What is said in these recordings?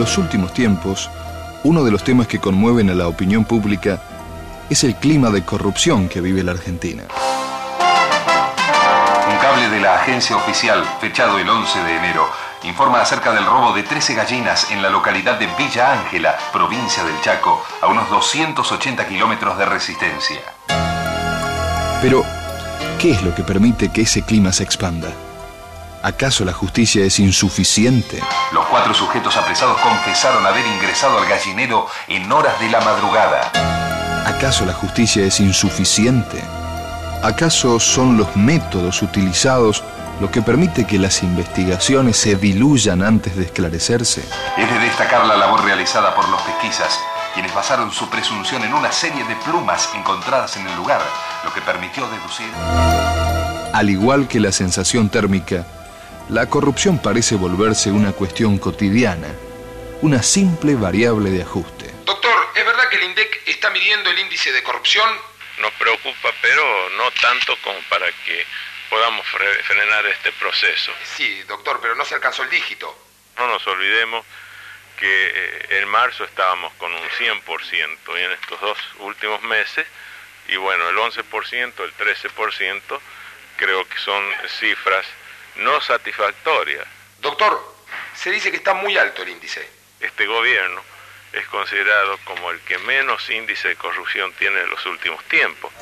los últimos tiempos, uno de los temas que conmueven a la opinión pública es el clima de corrupción que vive la Argentina. Un cable de la agencia oficial, fechado el 11 de enero, informa acerca del robo de 13 gallinas en la localidad de Villa Ángela, provincia del Chaco, a unos 280 kilómetros de resistencia. Pero, ¿qué es lo que permite que ese clima se expanda? ¿Acaso la justicia es insuficiente? Los cuatro sujetos apresados confesaron haber ingresado al gallinero en horas de la madrugada. ¿Acaso la justicia es insuficiente? ¿Acaso son los métodos utilizados lo que permite que las investigaciones se diluyan antes de esclarecerse? Es de destacar la labor realizada por los pesquisas, quienes basaron su presunción en una serie de plumas encontradas en el lugar, lo que permitió deducir... Al igual que la sensación térmica, la corrupción parece volverse una cuestión cotidiana, una simple variable de ajuste. Doctor, ¿es verdad que el INDEC está midiendo el índice de corrupción? Nos preocupa, pero no tanto como para que podamos frenar este proceso. Sí, doctor, pero no se alcanzó el dígito. No nos olvidemos que eh, en marzo estábamos con un 100% y en estos dos últimos meses, y bueno, el 11%, el 13%, creo que son cifras no satisfactoria. Doctor, se dice que está muy alto el índice. Este gobierno es considerado como el que menos índice de corrupción tiene en los últimos tiempos.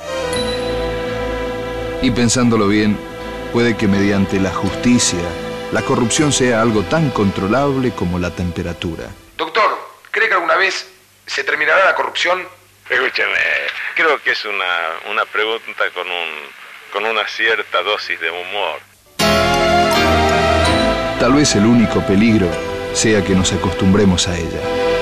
Y pensándolo bien, puede que mediante la justicia la corrupción sea algo tan controlable como la temperatura. Doctor, ¿cree que alguna vez se terminará la corrupción? Escúcheme, creo que es una, una pregunta con, un, con una cierta dosis de humor. Tal vez el único peligro sea que nos acostumbremos a ella.